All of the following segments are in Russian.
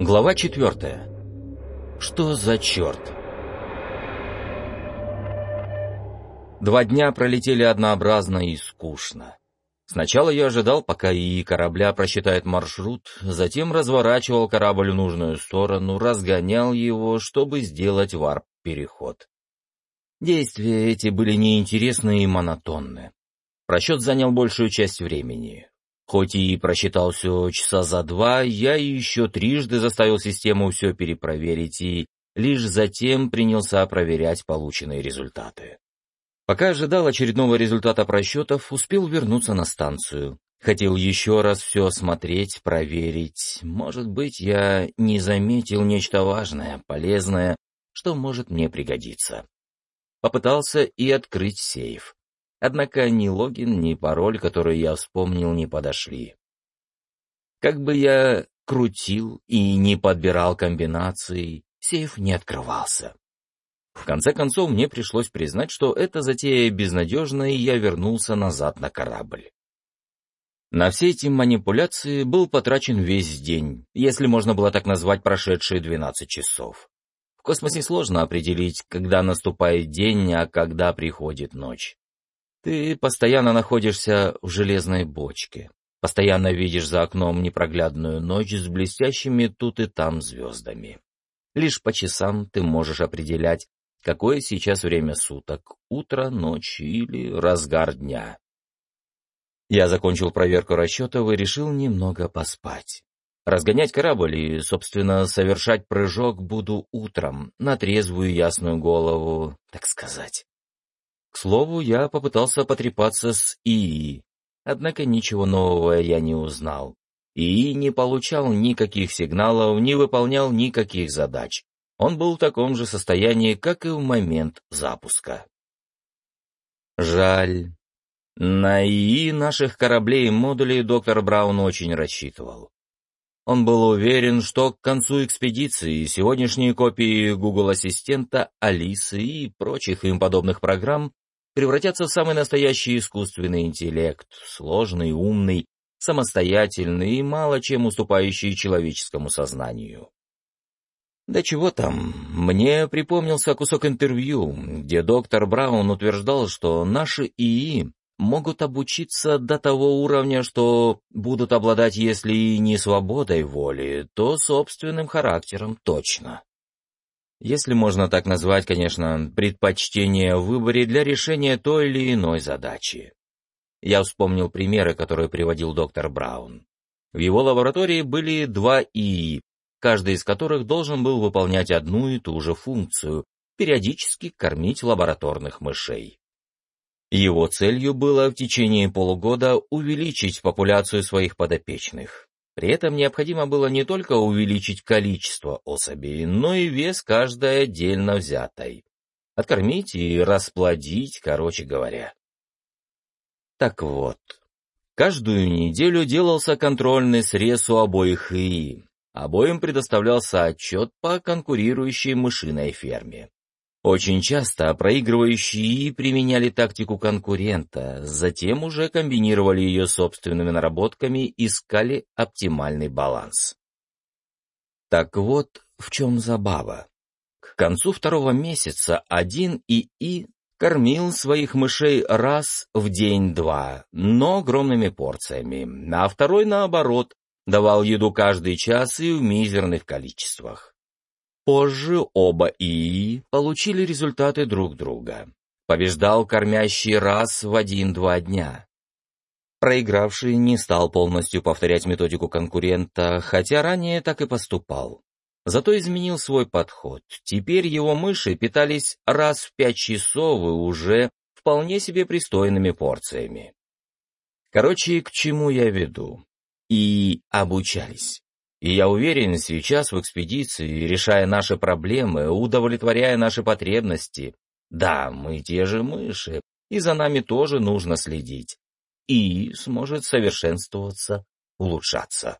Глава четвертая. Что за черт? Два дня пролетели однообразно и скучно. Сначала я ожидал, пока ИИ корабля просчитает маршрут, затем разворачивал корабль в нужную сторону, разгонял его, чтобы сделать варп-переход. Действия эти были неинтересны и монотонны. Просчет занял большую часть времени. Хоть и просчитал все часа за два, я еще трижды заставил систему все перепроверить и лишь затем принялся проверять полученные результаты. Пока ожидал очередного результата просчетов, успел вернуться на станцию. Хотел еще раз все осмотреть, проверить. Может быть, я не заметил нечто важное, полезное, что может мне пригодиться. Попытался и открыть сейф. Однако ни логин, ни пароль, который я вспомнил, не подошли. Как бы я крутил и не подбирал комбинации, сейф не открывался. В конце концов, мне пришлось признать, что эта затея безнадежна, и я вернулся назад на корабль. На все эти манипуляции был потрачен весь день, если можно было так назвать прошедшие 12 часов. В космосе сложно определить, когда наступает день, а когда приходит ночь. Ты постоянно находишься в железной бочке, постоянно видишь за окном непроглядную ночь с блестящими тут и там звездами. Лишь по часам ты можешь определять, какое сейчас время суток, утро, ночь или разгар дня. Я закончил проверку расчетов и решил немного поспать. Разгонять корабль и, собственно, совершать прыжок буду утром, на трезвую ясную голову, так сказать. К слову, я попытался потрепаться с ИИ, однако ничего нового я не узнал. ИИ не получал никаких сигналов, не выполнял никаких задач. Он был в таком же состоянии, как и в момент запуска. Жаль. На ИИ наших кораблей и модулей доктор Браун очень рассчитывал. Он был уверен, что к концу экспедиции сегодняшние копии Google Ассистента, Алисы и прочих им подобных программ превратятся в самый настоящий искусственный интеллект, сложный, умный, самостоятельный и мало чем уступающий человеческому сознанию. Да чего там, мне припомнился кусок интервью, где доктор Браун утверждал, что наши ИИ могут обучиться до того уровня, что будут обладать, если и не свободой воли, то собственным характером точно если можно так назвать, конечно, предпочтение в выборе для решения той или иной задачи. Я вспомнил примеры, которые приводил доктор Браун. В его лаборатории были два ИИ, каждый из которых должен был выполнять одну и ту же функцию — периодически кормить лабораторных мышей. Его целью было в течение полугода увеличить популяцию своих подопечных. При этом необходимо было не только увеличить количество особей, но и вес каждой отдельно взятой. Откормить и расплодить, короче говоря. Так вот, каждую неделю делался контрольный срез у обоих ИИ. Обоим предоставлялся отчет по конкурирующей мышиной ферме. Очень часто проигрывающие применяли тактику конкурента, затем уже комбинировали ее собственными наработками, искали оптимальный баланс. Так вот, в чем забава. К концу второго месяца один ИИ кормил своих мышей раз в день-два, но огромными порциями, а второй, наоборот, давал еду каждый час и в мизерных количествах. Позже оба ИИ получили результаты друг друга. Побеждал кормящий раз в один-два дня. Проигравший не стал полностью повторять методику конкурента, хотя ранее так и поступал. Зато изменил свой подход. Теперь его мыши питались раз в пять часов и уже вполне себе пристойными порциями. Короче, к чему я веду? И обучались. И я уверен, сейчас в экспедиции, решая наши проблемы, удовлетворяя наши потребности, да, мы те же мыши, и за нами тоже нужно следить. И сможет совершенствоваться, улучшаться.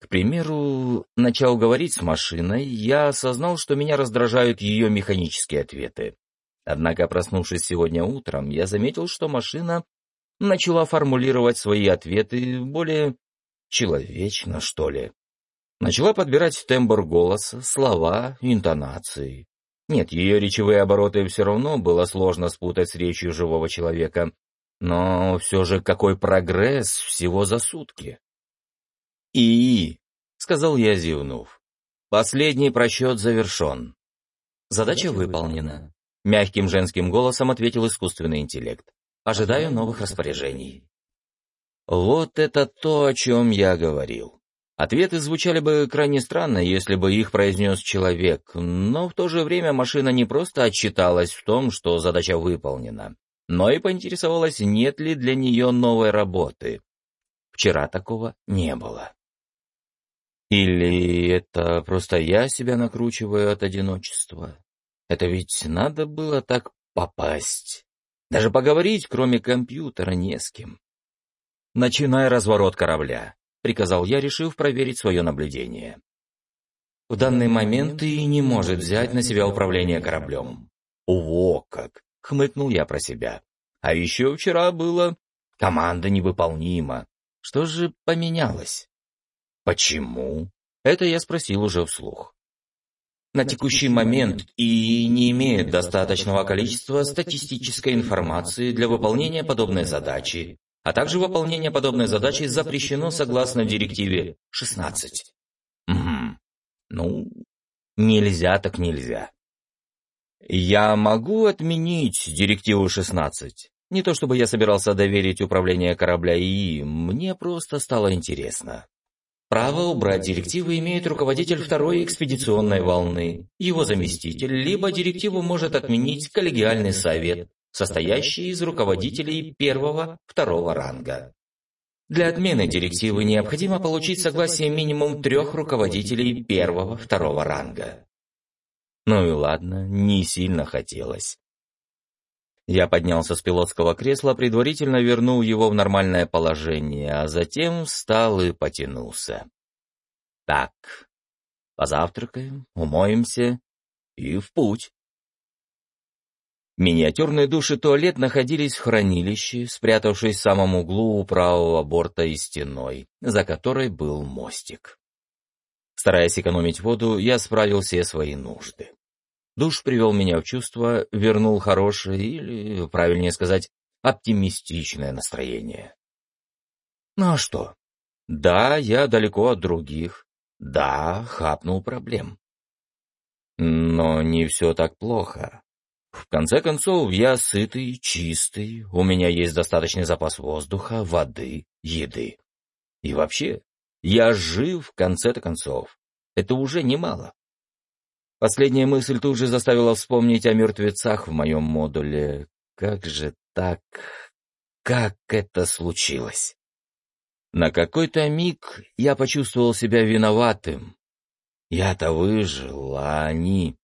К примеру, начал говорить с машиной, я осознал, что меня раздражают ее механические ответы. Однако, проснувшись сегодня утром, я заметил, что машина начала формулировать свои ответы более человечно, что ли. Начала подбирать тембр голоса, слова, интонации. Нет, ее речевые обороты все равно было сложно спутать с речью живого человека, но все же какой прогресс всего за сутки. «И», — сказал я, зевнув, — «последний просчет завершен». «Задача выполнена», — мягким женским голосом ответил искусственный интеллект. «Ожидаю новых распоряжений». Вот это то, о чем я говорил. Ответы звучали бы крайне странно, если бы их произнес человек, но в то же время машина не просто отчиталась в том, что задача выполнена, но и поинтересовалась, нет ли для нее новой работы. Вчера такого не было. Или это просто я себя накручиваю от одиночества? Это ведь надо было так попасть. Даже поговорить, кроме компьютера, не с кем. Начинай разворот корабля. — приказал я, решив проверить свое наблюдение. В данный момент и не может взять на себя управление кораблем. О, как! — хмыкнул я про себя. А еще вчера было... Команда невыполнима. Что же поменялось? Почему? Это я спросил уже вслух. На текущий момент и не имеет достаточного количества статистической информации для выполнения подобной задачи, а также выполнение подобной задачи запрещено согласно директиве 16. Угу. Ну, нельзя так нельзя. Я могу отменить директиву 16. Не то чтобы я собирался доверить управление корабля ИИ, мне просто стало интересно. Право убрать директивы имеет руководитель второй экспедиционной волны, его заместитель, либо директиву может отменить коллегиальный совет, состоящий из руководителей первого, второго ранга. Для отмены директивы необходимо получить согласие минимум трех руководителей первого, второго ранга. Ну и ладно, не сильно хотелось. Я поднялся с пилотского кресла, предварительно вернул его в нормальное положение, а затем встал и потянулся. Так, позавтракаем, умоемся и в путь. Миниатюрные души туалет находились в хранилище, спрятавшись в самом углу у правого борта и стеной, за которой был мостик. Стараясь экономить воду, я справил все свои нужды. Душ привел меня в чувство, вернул хорошее или, правильнее сказать, оптимистичное настроение. Ну а что? Да, я далеко от других. Да, хапнул проблем. Но не все так плохо. В конце концов, я сытый, чистый, у меня есть достаточный запас воздуха, воды, еды. И вообще, я жив в конце-то концов. Это уже немало. Последняя мысль тут же заставила вспомнить о мертвецах в моем модуле. Как же так? Как это случилось? На какой-то миг я почувствовал себя виноватым. Я-то выжил, а они...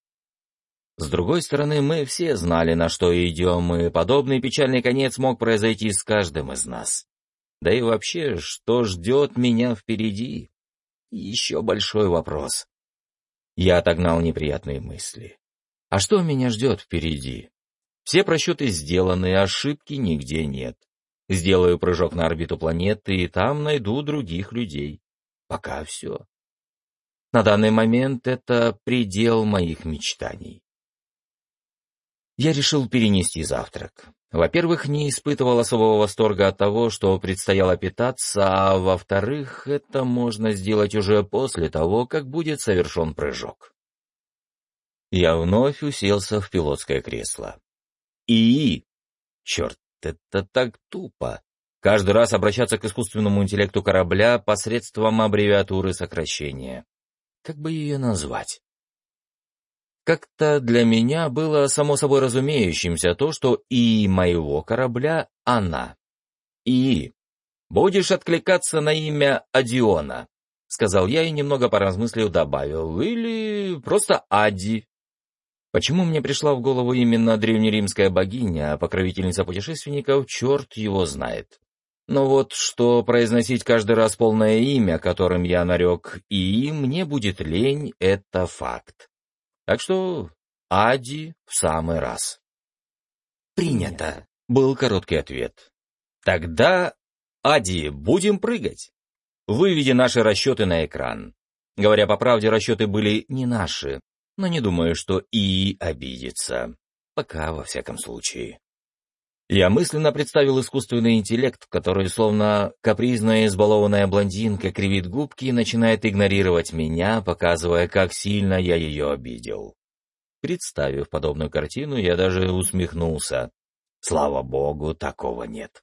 С другой стороны, мы все знали, на что идем, и подобный печальный конец мог произойти с каждым из нас. Да и вообще, что ждет меня впереди? Еще большой вопрос. Я отогнал неприятные мысли. А что меня ждет впереди? Все просчеты сделаны, ошибки нигде нет. Сделаю прыжок на орбиту планеты, и там найду других людей. Пока все. На данный момент это предел моих мечтаний я решил перенести завтрак. Во-первых, не испытывал особого восторга от того, что предстояло питаться, а во-вторых, это можно сделать уже после того, как будет совершен прыжок. Я вновь уселся в пилотское кресло. И... Черт, это так тупо. Каждый раз обращаться к искусственному интеллекту корабля посредством аббревиатуры сокращения. Как бы ее назвать? Как-то для меня было само собой разумеющимся то, что и моего корабля она. И будешь откликаться на имя Адиона, сказал я и немного поразмыслив добавил, или просто Ади. Почему мне пришла в голову именно древнеримская богиня, покровительница путешественников, черт его знает. Но вот что произносить каждый раз полное имя, которым я нарек и мне будет лень, это факт. Так что Ади в самый раз. «Принято», — был короткий ответ. «Тогда, Ади, будем прыгать. Выведи наши расчеты на экран. Говоря по правде, расчеты были не наши, но не думаю, что и обидится. Пока, во всяком случае. Я мысленно представил искусственный интеллект, который, словно капризная избалованная блондинка, кривит губки и начинает игнорировать меня, показывая, как сильно я ее обидел. Представив подобную картину, я даже усмехнулся. Слава богу, такого нет.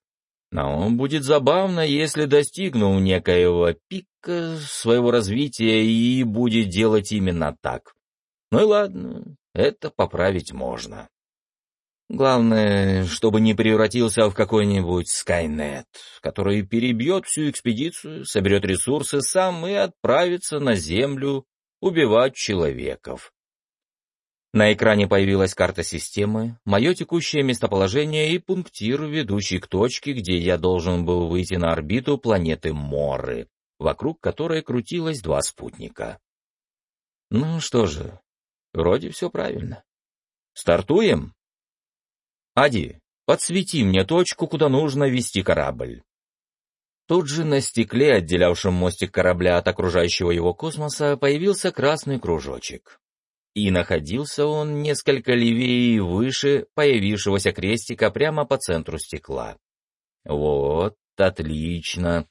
Но будет забавно, если достигну некоего пика своего развития и будет делать именно так. Ну и ладно, это поправить можно. Главное, чтобы не превратился в какой-нибудь Скайнет, который перебьет всю экспедицию, соберет ресурсы сам и отправится на Землю убивать человеков. На экране появилась карта системы, мое текущее местоположение и пунктир, ведущий к точке, где я должен был выйти на орбиту планеты Моры, вокруг которой крутилось два спутника. Ну что же, вроде все правильно. Стартуем? «Ади, подсвети мне точку, куда нужно вести корабль». Тут же на стекле, отделявшем мостик корабля от окружающего его космоса, появился красный кружочек. И находился он несколько левее и выше появившегося крестика прямо по центру стекла. Вот, отлично.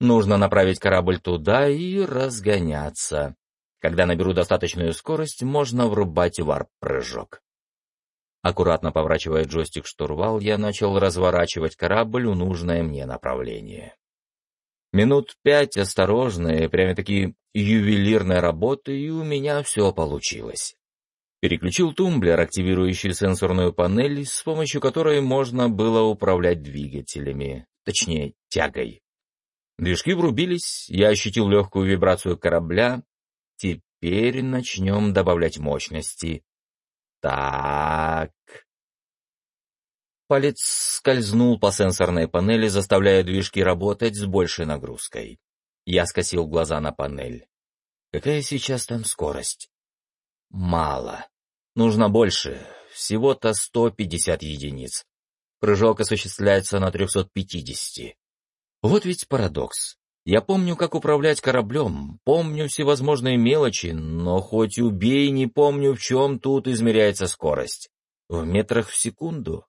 Нужно направить корабль туда и разгоняться. Когда наберу достаточную скорость, можно врубать варп-прыжок. Аккуратно поворачивая джойстик штурвал, я начал разворачивать корабль в нужное мне направление. Минут пять осторожной, прямо-таки ювелирной работы, и у меня все получилось. Переключил тумблер, активирующий сенсорную панель, с помощью которой можно было управлять двигателями, точнее, тягой. Движки врубились, я ощутил легкую вибрацию корабля. Теперь начнем добавлять мощности. Так. Палец скользнул по сенсорной панели, заставляя движки работать с большей нагрузкой. Я скосил глаза на панель. Какая сейчас там скорость? Мало. Нужно больше. Всего-то 150 единиц. Прыжок осуществляется на 350. Вот ведь парадокс. Я помню, как управлять кораблем, помню всевозможные мелочи, но хоть убей, не помню, в чем тут измеряется скорость. В метрах в секунду?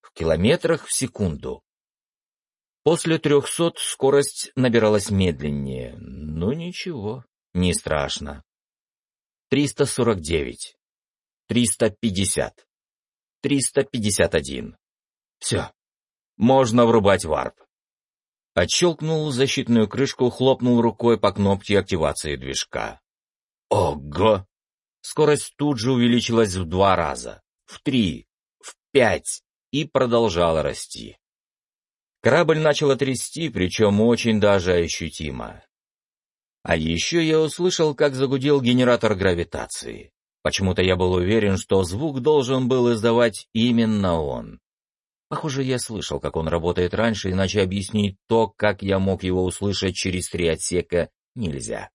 В километрах в секунду? После трехсот скорость набиралась медленнее, но ничего, не страшно. Триста сорок девять, триста пятьдесят, триста пятьдесят один. Все, можно врубать варп. Отщелкнул защитную крышку, хлопнул рукой по кнопке активации движка. Ого! Скорость тут же увеличилась в два раза, в три, в пять и продолжала расти. Корабль начал трясти, причем очень даже ощутимо. А еще я услышал, как загудел генератор гравитации. Почему-то я был уверен, что звук должен был издавать именно он. Похоже, я слышал, как он работает раньше, иначе объяснить то, как я мог его услышать через три отсека, нельзя.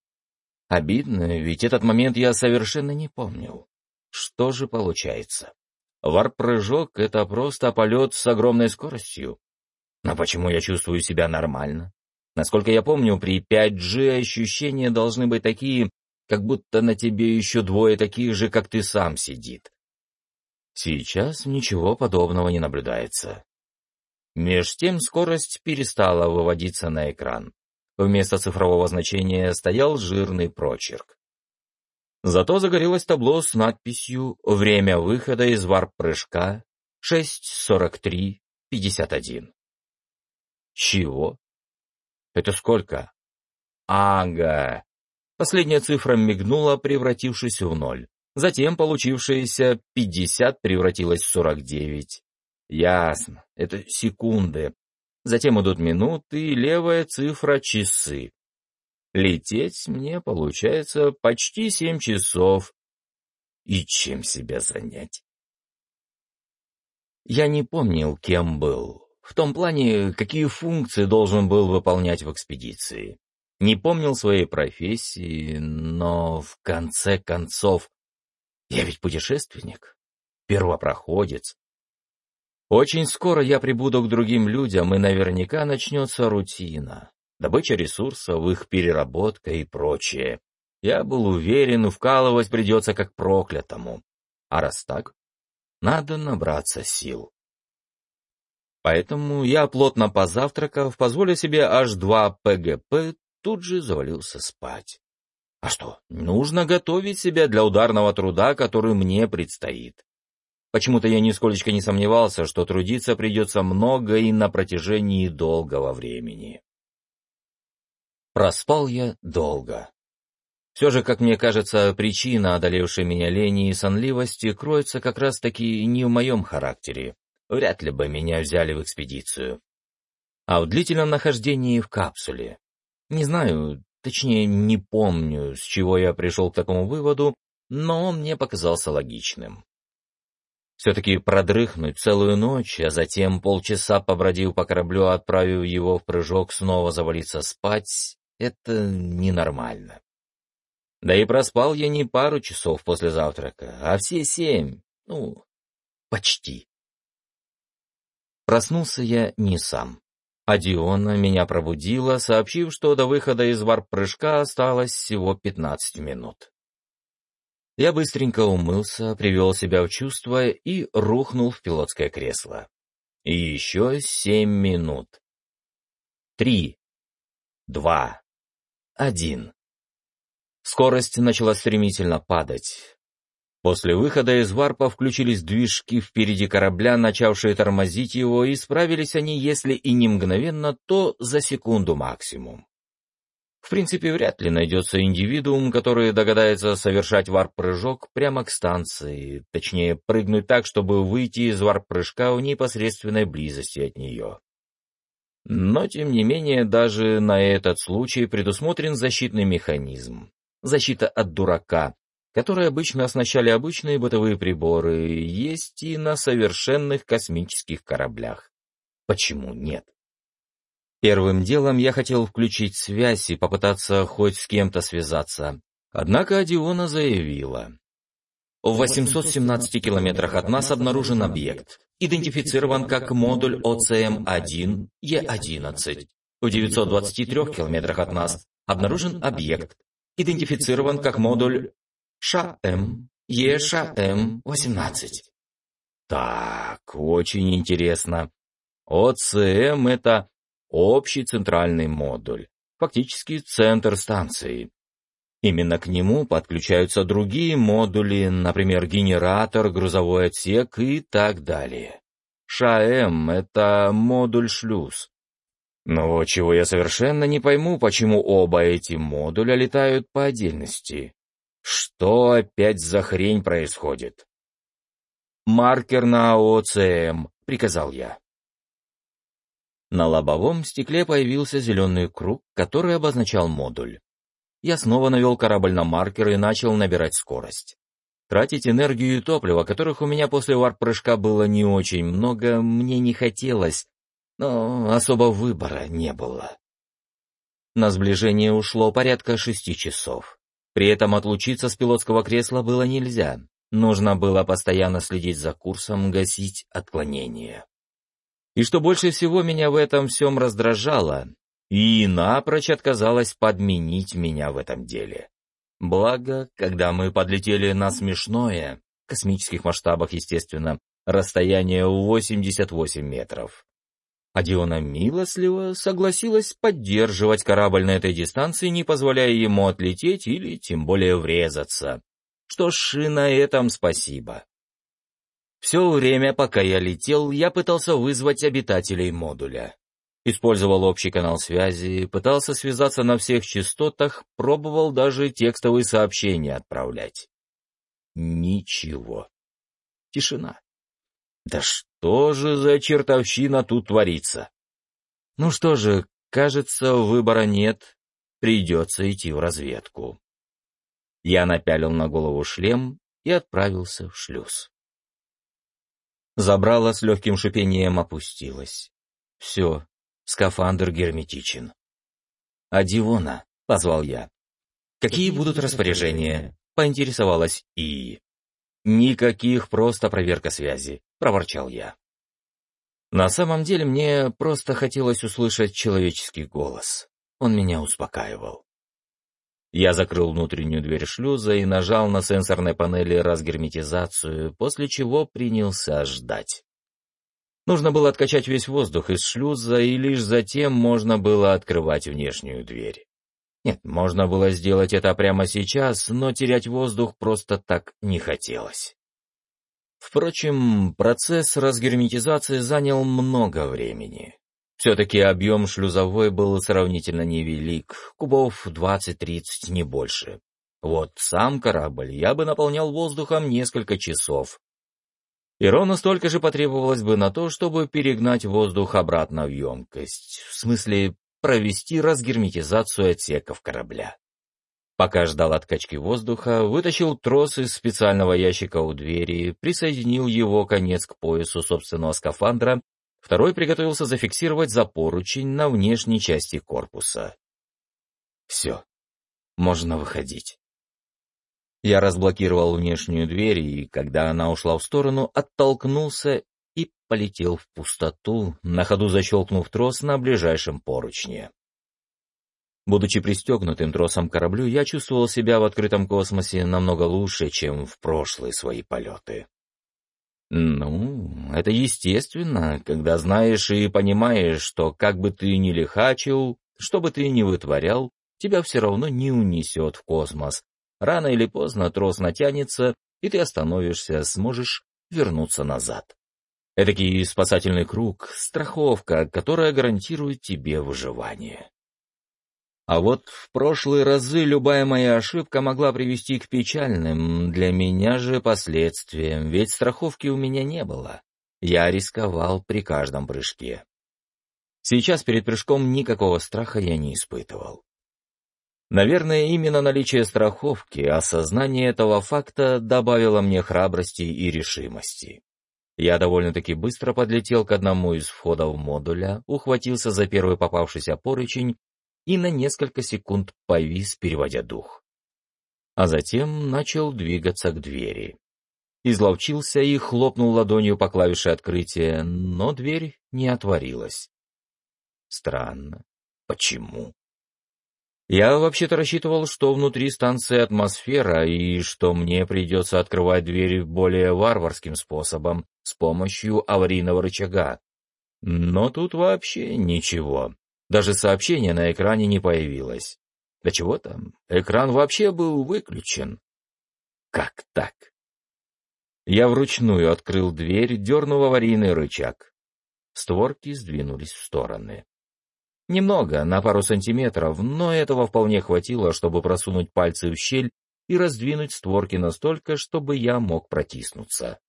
Обидно, ведь этот момент я совершенно не помнил. Что же получается? Варп-прыжок — это просто полет с огромной скоростью. Но почему я чувствую себя нормально? Насколько я помню, при 5G ощущения должны быть такие, как будто на тебе еще двое таких же, как ты сам сидит. Сейчас ничего подобного не наблюдается. Меж тем скорость перестала выводиться на экран. Вместо цифрового значения стоял жирный прочерк. Зато загорелось табло с надписью «Время выхода из варп-прыжка 6.43.51». Чего? Это сколько? Ага. Последняя цифра мигнула, превратившись в ноль. Затем получившееся 50 превратилось в 49. Ясно, это секунды. Затем идут минуты и левая цифра — часы. Лететь мне получается почти 7 часов. И чем себя занять? Я не помнил, кем был. В том плане, какие функции должен был выполнять в экспедиции. Не помнил своей профессии, но в конце концов я ведь путешественник, первопроходец. Очень скоро я прибуду к другим людям, и наверняка начнется рутина. добыча ресурсов, их переработка и прочее. Я был уверен, вкалывать придется как проклятому. А раз так, надо набраться сил. Поэтому я, плотно позавтракав, позволив себе аж два ПГП, тут же завалился спать. А что, нужно готовить себя для ударного труда, который мне предстоит. Почему-то я нисколечко не сомневался, что трудиться придется много и на протяжении долгого времени. Проспал я долго. Все же, как мне кажется, причина, одолевшей меня лени и сонливости, кроется как раз-таки не в моем характере. Вряд ли бы меня взяли в экспедицию. А в длительном нахождении в капсуле. Не знаю, точнее, не помню, с чего я пришел к такому выводу, но он мне показался логичным. Все-таки продрыхнуть целую ночь, а затем полчаса побродив по кораблю, отправив его в прыжок, снова завалиться спать — это ненормально. Да и проспал я не пару часов после завтрака, а все семь, ну, почти. Проснулся я не сам. А Диона меня пробудила, сообщив, что до выхода из варп-прыжка осталось всего 15 минут. Я быстренько умылся, привел себя в чувство и рухнул в пилотское кресло. И еще семь минут. Три. Два. Один. Скорость начала стремительно падать. После выхода из варпа включились движки впереди корабля, начавшие тормозить его, и справились они, если и не мгновенно, то за секунду максимум. В принципе, вряд ли найдется индивидуум, который догадается совершать варп-прыжок прямо к станции, точнее, прыгнуть так, чтобы выйти из варп-прыжка в непосредственной близости от нее. Но, тем не менее, даже на этот случай предусмотрен защитный механизм. Защита от дурака, которые обычно оснащали обычные бытовые приборы, есть и на совершенных космических кораблях. Почему нет? Первым делом я хотел включить связь и попытаться хоть с кем-то связаться. Однако Адиона заявила. В 817 километрах от нас обнаружен объект. Идентифицирован как модуль ОЦМ-1 Е11. В 923 километрах от нас обнаружен объект. Идентифицирован как модуль ШМ, ЕШМ-18. Так, очень интересно. ОЦМ — это общий центральный модуль, фактически центр станции. Именно к нему подключаются другие модули, например, генератор, грузовой отсек и так далее. ШАМ — это модуль-шлюз. Но чего я совершенно не пойму, почему оба эти модуля летают по отдельности. Что опять за хрень происходит? «Маркер на ОЦМ», — приказал я. На лобовом стекле появился зеленый круг, который обозначал модуль. Я снова навел корабль на маркер и начал набирать скорость. Тратить энергию и топливо, которых у меня после варп-прыжка было не очень много, мне не хотелось, но особо выбора не было. На сближение ушло порядка шести часов. При этом отлучиться с пилотского кресла было нельзя. Нужно было постоянно следить за курсом, гасить отклонения. И что больше всего меня в этом всем раздражало, и напрочь отказалась подменить меня в этом деле. Благо, когда мы подлетели на смешное, космических масштабах, естественно, расстояние в 88 метров, а Диона милостливо согласилась поддерживать корабль на этой дистанции, не позволяя ему отлететь или тем более врезаться. Что ж, и на этом спасибо. Все время, пока я летел, я пытался вызвать обитателей модуля. Использовал общий канал связи, пытался связаться на всех частотах, пробовал даже текстовые сообщения отправлять. Ничего. Тишина. Да что же за чертовщина тут творится? Ну что же, кажется, выбора нет, придется идти в разведку. Я напялил на голову шлем и отправился в шлюз. Забрала с легким шипением опустилась. Все, скафандр герметичен. «А Дивона?» — позвал я. «Какие будут распоряжения?» — поинтересовалась И. «Никаких, просто проверка связи», — проворчал я. На самом деле мне просто хотелось услышать человеческий голос. он меня успокаивал. Я закрыл внутреннюю дверь шлюза и нажал на сенсорной панели разгерметизацию, после чего принялся ждать. Нужно было откачать весь воздух из шлюза, и лишь затем можно было открывать внешнюю дверь. Нет, можно было сделать это прямо сейчас, но терять воздух просто так не хотелось. Впрочем, процесс разгерметизации занял много времени. Все-таки объем шлюзовой был сравнительно невелик, кубов 20-30, не больше. Вот сам корабль я бы наполнял воздухом несколько часов. И ровно столько же потребовалось бы на то, чтобы перегнать воздух обратно в емкость, в смысле провести разгерметизацию отсеков корабля. Пока ждал откачки воздуха, вытащил трос из специального ящика у двери, присоединил его конец к поясу собственного скафандра Второй приготовился зафиксировать за поручень на внешней части корпуса. Все, можно выходить. Я разблокировал внешнюю дверь, и когда она ушла в сторону, оттолкнулся и полетел в пустоту, на ходу защелкнув трос на ближайшем поручне. Будучи пристегнутым тросом к кораблю, я чувствовал себя в открытом космосе намного лучше, чем в прошлые свои полеты. Ну, это естественно, когда знаешь и понимаешь, что как бы ты ни лихачил, что бы ты ни вытворял, тебя все равно не унесет в космос. Рано или поздно трос натянется, и ты остановишься, сможешь вернуться назад. Эдакий спасательный круг, страховка, которая гарантирует тебе выживание. А вот в прошлые разы любая моя ошибка могла привести к печальным для меня же последствиям, ведь страховки у меня не было. Я рисковал при каждом прыжке. Сейчас перед прыжком никакого страха я не испытывал. Наверное, именно наличие страховки, осознание этого факта добавило мне храбрости и решимости. Я довольно-таки быстро подлетел к одному из входов модуля, ухватился за первый попавшийся поручень и на несколько секунд повис, переводя дух. А затем начал двигаться к двери. Изловчился и хлопнул ладонью по клавише открытия, но дверь не отворилась. Странно. Почему? Я вообще-то рассчитывал, что внутри станции атмосфера и что мне придется открывать дверь более варварским способом, с помощью аварийного рычага. Но тут вообще ничего. Даже сообщение на экране не появилось. Да чего там, экран вообще был выключен. Как так? Я вручную открыл дверь, дернув аварийный рычаг. Створки сдвинулись в стороны. Немного, на пару сантиметров, но этого вполне хватило, чтобы просунуть пальцы в щель и раздвинуть створки настолько, чтобы я мог протиснуться.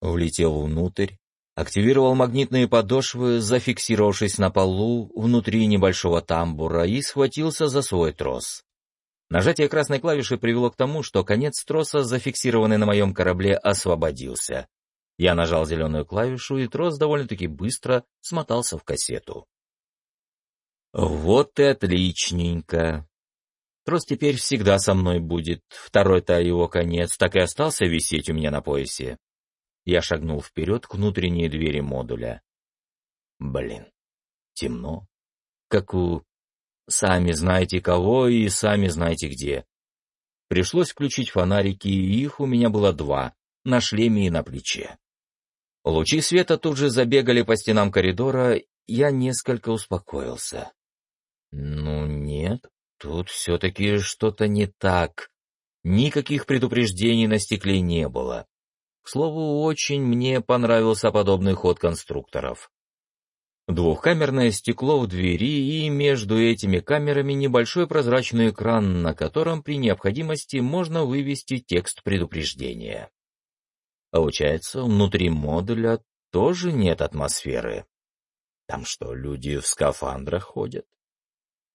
Влетел внутрь, активировал магнитные подошвы, зафиксировавшись на полу внутри небольшого тамбура и схватился за свой трос. Нажатие красной клавиши привело к тому, что конец троса, зафиксированный на моем корабле, освободился. Я нажал зеленую клавишу, и трос довольно-таки быстро смотался в кассету. Вот и отличненько. Трос теперь всегда со мной будет. Второй-то его конец так и остался висеть у меня на поясе. Я шагнул вперед к внутренней двери модуля. Блин, темно. Как у... Сами знаете кого и сами знаете где. Пришлось включить фонарики, и их у меня было два, на шлеме и на плече. Лучи света тут же забегали по стенам коридора, я несколько успокоился. Ну нет, тут все-таки что-то не так. Никаких предупреждений на стекле не было. К слову, очень мне понравился подобный ход конструкторов. Двухкамерное стекло в двери и между этими камерами небольшой прозрачный экран, на котором при необходимости можно вывести текст предупреждения. Получается, внутри модуля тоже нет атмосферы. Там что, люди в скафандрах ходят?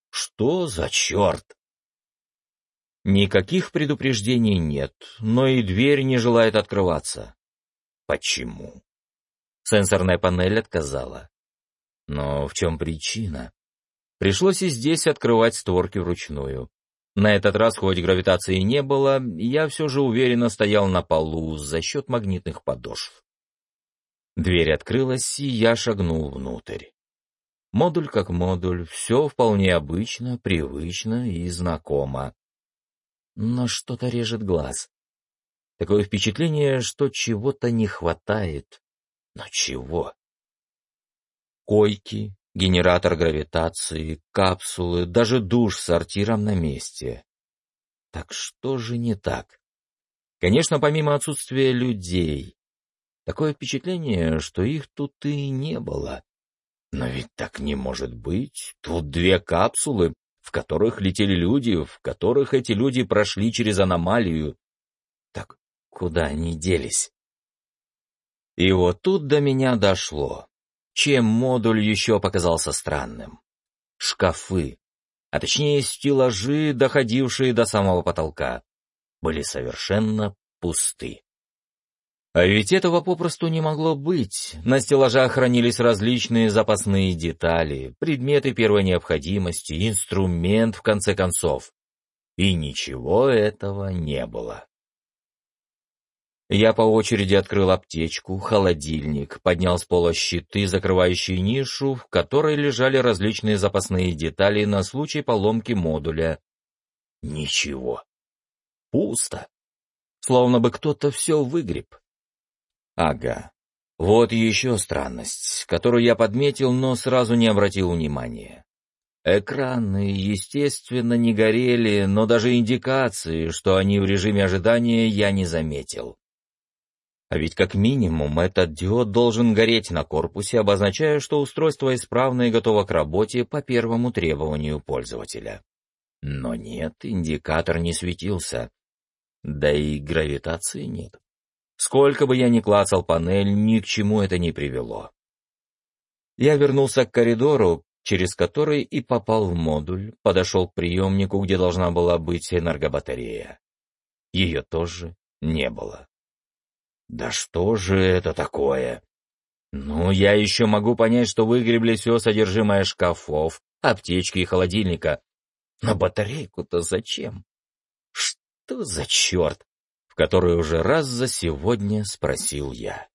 Что за черт? Никаких предупреждений нет, но и дверь не желает открываться. Почему? Сенсорная панель отказала. Но в чем причина? Пришлось и здесь открывать створки вручную. На этот раз, хоть гравитации не было, я все же уверенно стоял на полу за счет магнитных подошв. Дверь открылась, и я шагнул внутрь. Модуль как модуль, все вполне обычно, привычно и знакомо. Но что-то режет глаз. Такое впечатление, что чего-то не хватает. Но чего? Койки, генератор гравитации, капсулы, даже душ с сортиром на месте. Так что же не так? Конечно, помимо отсутствия людей. Такое впечатление, что их тут и не было. Но ведь так не может быть. Тут две капсулы, в которых летели люди, в которых эти люди прошли через аномалию. Так куда они делись? И вот тут до меня дошло. Чем модуль еще показался странным? Шкафы, а точнее стеллажи, доходившие до самого потолка, были совершенно пусты. А ведь этого попросту не могло быть. На стеллажах хранились различные запасные детали, предметы первой необходимости, инструмент, в конце концов. И ничего этого не было. Я по очереди открыл аптечку, холодильник, поднял с пола щиты, закрывающие нишу, в которой лежали различные запасные детали на случай поломки модуля. Ничего. Пусто. Словно бы кто-то все выгреб. Ага. Вот еще странность, которую я подметил, но сразу не обратил внимания. Экраны, естественно, не горели, но даже индикации, что они в режиме ожидания, я не заметил. А ведь как минимум этот диод должен гореть на корпусе, обозначая, что устройство исправно и готово к работе по первому требованию пользователя. Но нет, индикатор не светился. Да и гравитации нет. Сколько бы я ни клацал панель, ни к чему это не привело. Я вернулся к коридору, через который и попал в модуль, подошел к приемнику, где должна была быть энергобатарея. Ее тоже не было. Да что же это такое? Ну, я еще могу понять, что выгребли все содержимое шкафов, аптечки и холодильника. Но батарейку-то зачем? Что за черт? В который уже раз за сегодня спросил я.